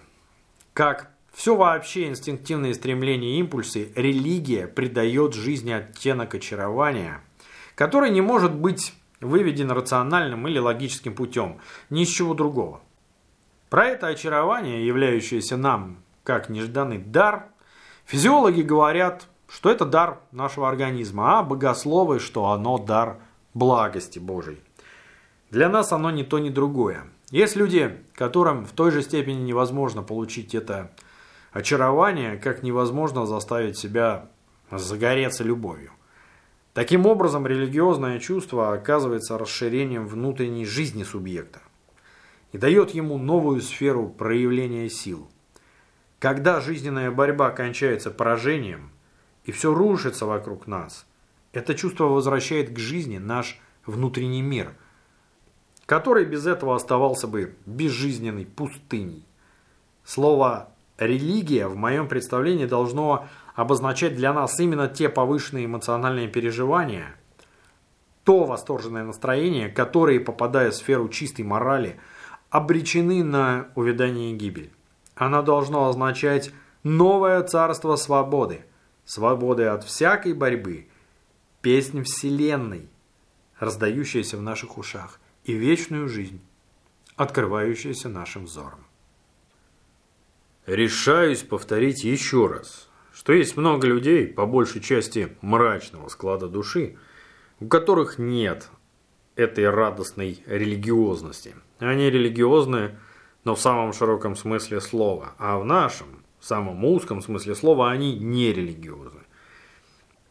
Speaker 1: как все вообще инстинктивные стремления и импульсы, религия придает жизни оттенок очарования, который не может быть выведен рациональным или логическим путем, ни с чего другого. Про это очарование, являющееся нам как нежданный дар, физиологи говорят, что это дар нашего организма, а богословы, что оно дар благости Божией. Для нас оно ни то, ни другое. Есть люди, которым в той же степени невозможно получить это очарование, как невозможно заставить себя загореться любовью. Таким образом, религиозное чувство оказывается расширением внутренней жизни субъекта и дает ему новую сферу проявления сил. Когда жизненная борьба кончается поражением и все рушится вокруг нас, это чувство возвращает к жизни наш внутренний мир, который без этого оставался бы безжизненной пустыней. Слово «религия» в моем представлении должно обозначать для нас именно те повышенные эмоциональные переживания, то восторженное настроение, которые, попадая в сферу чистой морали, обречены на увядание и гибель. Оно должно означать новое царство свободы, свободы от всякой борьбы, песнь вселенной, раздающаяся в наших ушах, и вечную жизнь, открывающаяся нашим взором.
Speaker 2: Решаюсь повторить еще раз – что есть много людей, по большей части мрачного склада души, у которых нет этой радостной религиозности. Они религиозны, но в самом широком смысле слова, а в нашем, самом узком смысле слова, они не религиозны.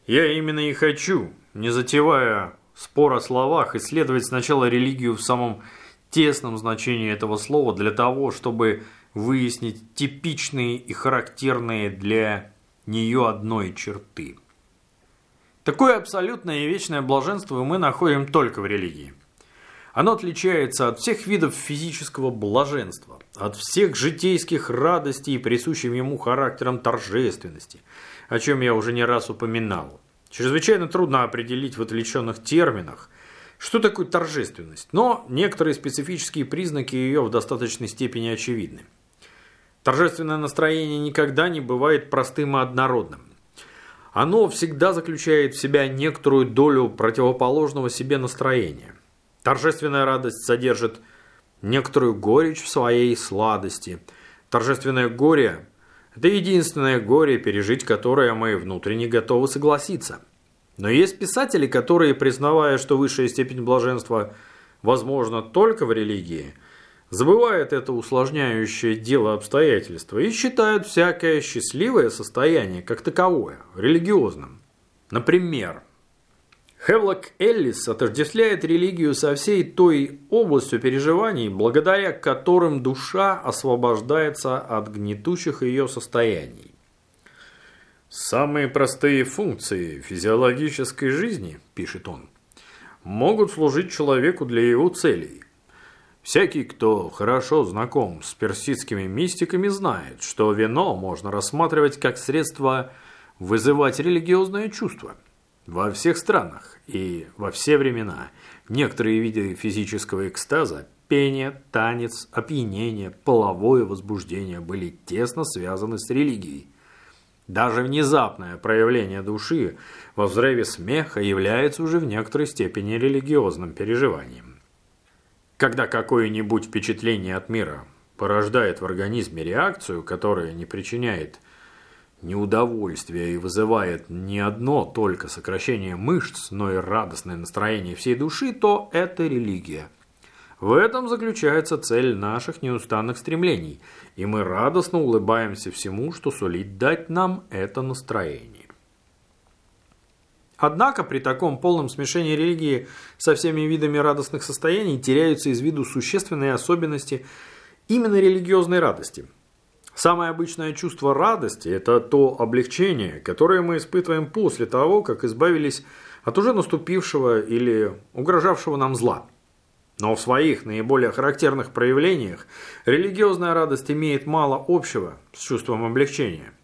Speaker 2: Я именно и хочу, не затевая спор о словах, исследовать сначала религию в самом тесном значении этого слова для того, чтобы выяснить типичные и характерные для нее одной черты. Такое абсолютное и вечное блаженство мы находим только в религии. Оно отличается от всех видов физического блаженства, от всех житейских радостей, присущим ему характером торжественности, о чем я уже не раз упоминал. Чрезвычайно трудно определить в отвлеченных терминах, что такое торжественность, но некоторые специфические признаки ее в достаточной степени очевидны. Торжественное настроение никогда не бывает простым и однородным. Оно всегда заключает в себя некоторую долю противоположного себе настроения. Торжественная радость содержит некоторую горечь в своей сладости. Торжественное горе – это единственное горе, пережить которое мы внутренне готовы согласиться. Но есть писатели, которые, признавая, что высшая степень блаженства возможна только в религии – забывают это усложняющее дело обстоятельства и считают всякое счастливое состояние как таковое религиозным. Например, Хевлок Эллис отождествляет религию со всей той областью переживаний, благодаря которым душа освобождается от гнетущих ее состояний. «Самые простые функции физиологической жизни, – пишет он, – могут служить человеку для его целей – Всякий, кто хорошо знаком с персидскими мистиками, знает, что вино можно рассматривать как средство вызывать религиозное чувство. Во всех странах и во все времена некоторые виды физического экстаза, пение, танец, опьянение, половое возбуждение были тесно связаны с религией. Даже внезапное проявление души во взрыве смеха является уже в некоторой степени религиозным переживанием. Когда какое-нибудь впечатление от мира порождает в организме реакцию, которая не причиняет неудовольствия и вызывает не одно только сокращение мышц, но и радостное настроение всей души, то это религия. В этом заключается цель наших неустанных стремлений, и мы радостно улыбаемся всему, что сулит дать нам это настроение.
Speaker 1: Однако при таком полном смешении религии со всеми видами радостных состояний теряются из виду существенные особенности именно религиозной радости. Самое обычное чувство радости – это то облегчение, которое мы испытываем после того, как избавились от уже наступившего или угрожавшего нам зла. Но в своих наиболее характерных проявлениях религиозная радость имеет мало общего с чувством облегчения –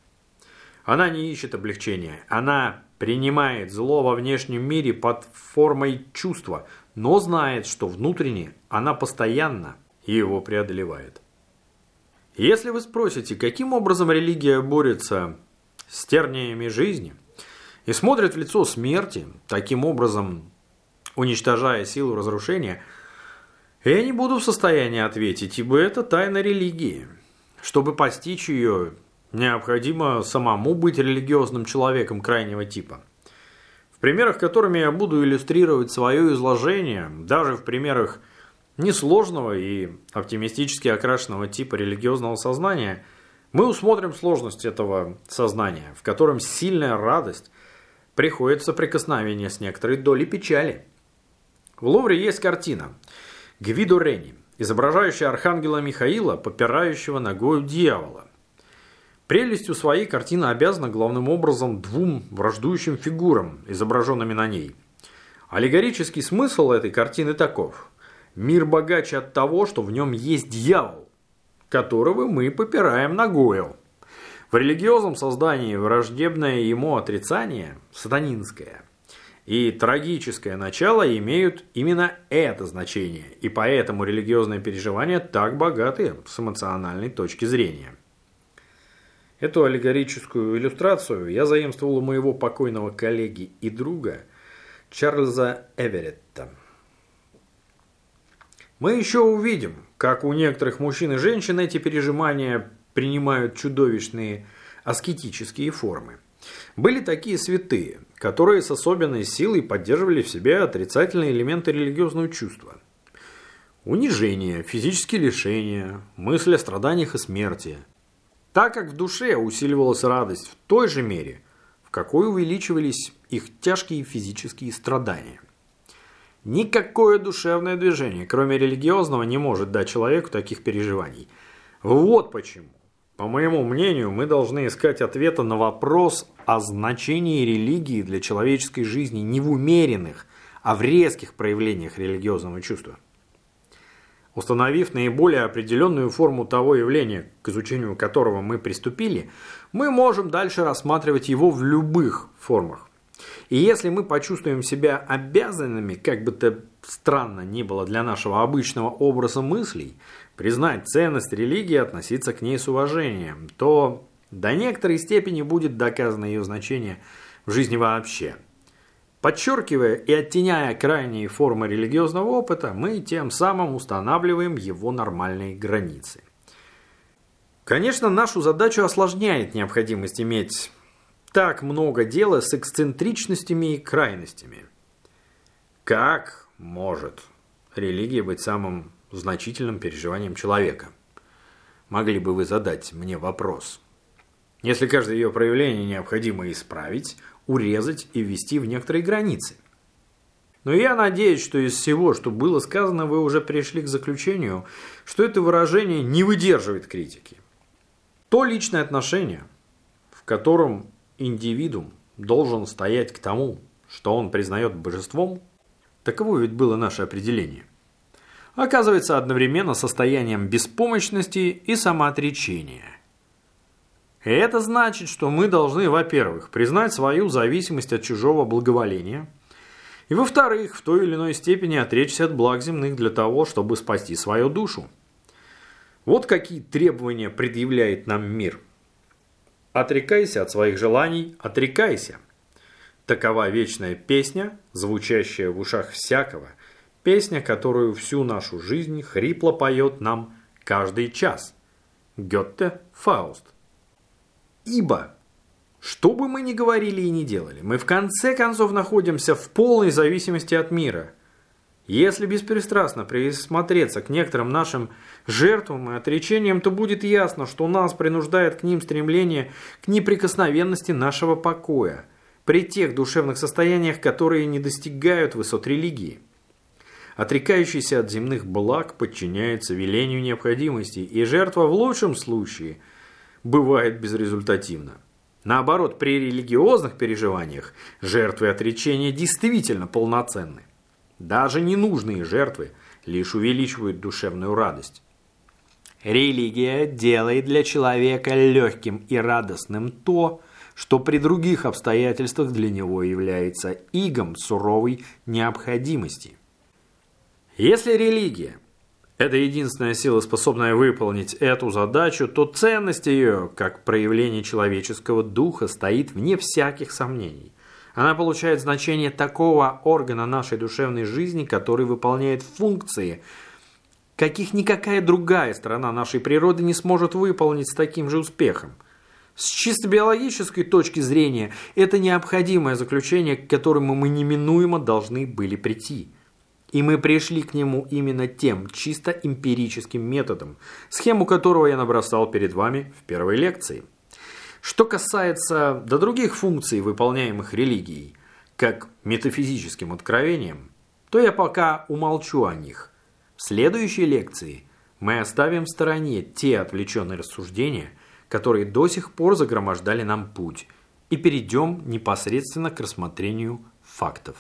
Speaker 1: Она не ищет облегчения, она принимает зло во внешнем мире под формой чувства, но знает, что внутренне она постоянно его преодолевает. Если вы спросите, каким образом религия борется с терниями жизни и смотрит в лицо смерти, таким образом уничтожая силу разрушения, я не буду в состоянии ответить, ибо это тайна религии. Чтобы постичь ее, необходимо самому быть религиозным человеком крайнего типа. В примерах, которыми я буду иллюстрировать свое изложение, даже в примерах несложного и оптимистически окрашенного типа религиозного сознания, мы усмотрим сложность этого сознания, в котором сильная радость приходит в соприкосновение с некоторой долей печали. В Лувре есть картина Гвидо Рени, изображающая архангела Михаила, попирающего ногою дьявола. Прелестью своей картина обязана главным образом двум враждующим фигурам, изображенными на ней. Аллегорический смысл этой картины таков. Мир богаче от того, что в нем есть дьявол, которого мы попираем ногою. В религиозном создании враждебное ему отрицание, сатанинское, и трагическое начало имеют именно это значение, и поэтому религиозные переживания так богаты с эмоциональной точки зрения. Эту аллегорическую иллюстрацию я заимствовал у моего покойного коллеги и друга Чарльза Эверетта. Мы еще увидим, как у некоторых мужчин и женщин эти пережимания принимают чудовищные аскетические формы. Были такие святые, которые с особенной силой поддерживали в себе отрицательные элементы религиозного чувства. Унижение, физические лишения, мысль о страданиях и смерти. Так как в душе усиливалась радость в той же мере, в какой увеличивались их тяжкие физические страдания. Никакое душевное движение, кроме религиозного, не может дать человеку таких переживаний. Вот почему. По моему мнению, мы должны искать ответа на вопрос о значении религии для человеческой жизни не в умеренных, а в резких проявлениях религиозного чувства. Установив наиболее определенную форму того явления, к изучению которого мы приступили, мы можем дальше рассматривать его в любых формах. И если мы почувствуем себя обязанными, как бы то странно ни было для нашего обычного образа мыслей, признать ценность религии относиться к ней с уважением, то до некоторой степени будет доказано ее значение в жизни вообще. Подчеркивая и оттеняя крайние формы религиозного опыта, мы тем самым устанавливаем его нормальные границы. Конечно, нашу задачу осложняет необходимость иметь так много дела с эксцентричностями и крайностями. Как может религия быть самым значительным переживанием человека? Могли бы вы задать мне вопрос. Если каждое ее проявление необходимо исправить, урезать и ввести в некоторые границы. Но я надеюсь, что из всего, что было сказано, вы уже пришли к заключению, что это выражение не выдерживает критики. То личное отношение, в котором индивидуум должен стоять к тому, что он признает божеством, таково ведь было наше определение, оказывается одновременно состоянием беспомощности и самоотречения. И это значит, что мы должны, во-первых, признать свою зависимость от чужого благоволения, и, во-вторых, в той или иной степени отречься от благ земных для того, чтобы спасти свою душу. Вот какие требования предъявляет нам мир – Отрекайся от своих желаний, отрекайся. Такова вечная песня, звучащая в ушах всякого, песня, которую всю нашу жизнь хрипло поет нам каждый час. Гетте Фауст. Ибо, что бы мы ни говорили и ни делали, мы в конце концов находимся в полной зависимости от мира – если беспристрастно присмотреться к некоторым нашим жертвам и отречениям, то будет ясно, что нас принуждает к ним стремление к неприкосновенности нашего покоя при тех душевных состояниях, которые не достигают высот религии. Отрекающийся от земных благ подчиняется велению необходимости, и жертва в лучшем случае бывает безрезультативна. Наоборот, при религиозных переживаниях жертвы отречения действительно полноценны. Даже ненужные жертвы лишь увеличивают душевную радость. Религия делает для человека легким и радостным то, что при других обстоятельствах для него является игом суровой необходимости. Если религия – это единственная сила, способная выполнить эту задачу, то ценность ее, как проявление человеческого духа, стоит вне всяких сомнений. Она получает значение такого органа нашей душевной жизни, который выполняет функции, каких никакая другая сторона нашей природы не сможет выполнить с таким же успехом. С чисто биологической точки зрения, это необходимое заключение, к которому мы неминуемо должны были прийти. И мы пришли к нему именно тем чисто эмпирическим методом, схему которого я набросал перед вами в первой лекции. Что касается до других функций, выполняемых религией, как метафизическим откровением, то я пока умолчу о них. В следующей лекции мы оставим в стороне те отвлеченные рассуждения, которые до сих пор загромождали нам путь, и перейдем непосредственно к рассмотрению фактов.